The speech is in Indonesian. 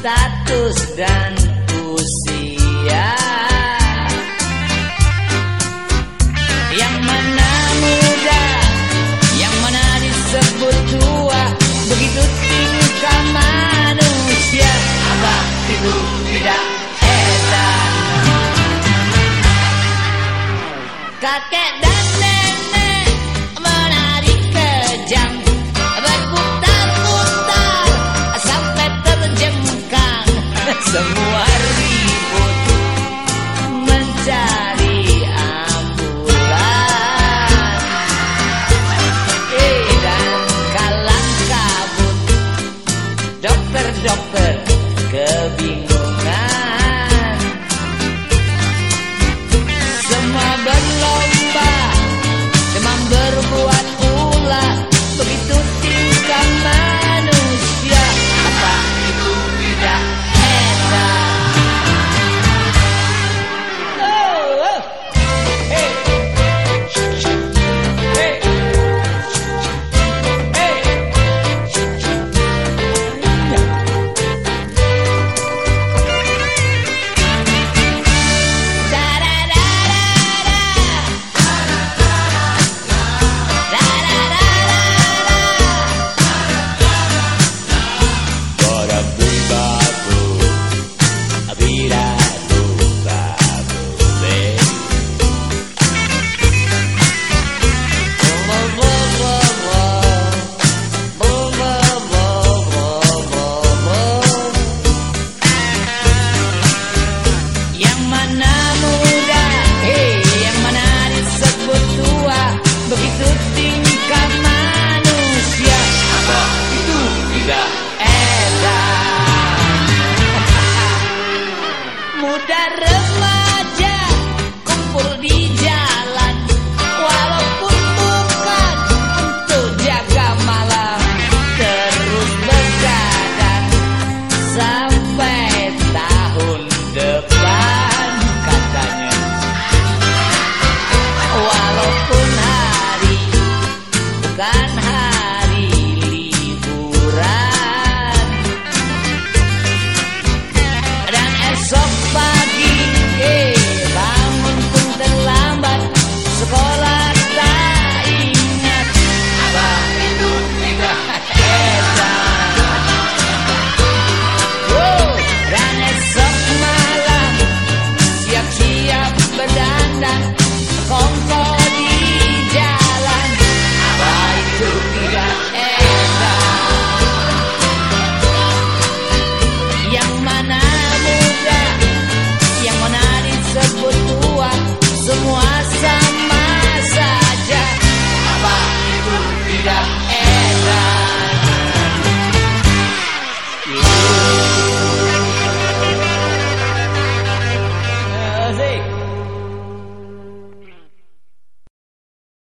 status dan usia Yang mana muda, yang mana disebut tua Begitu tingkah manusia Apa itu tidak etan? Kakek dan de ao Muda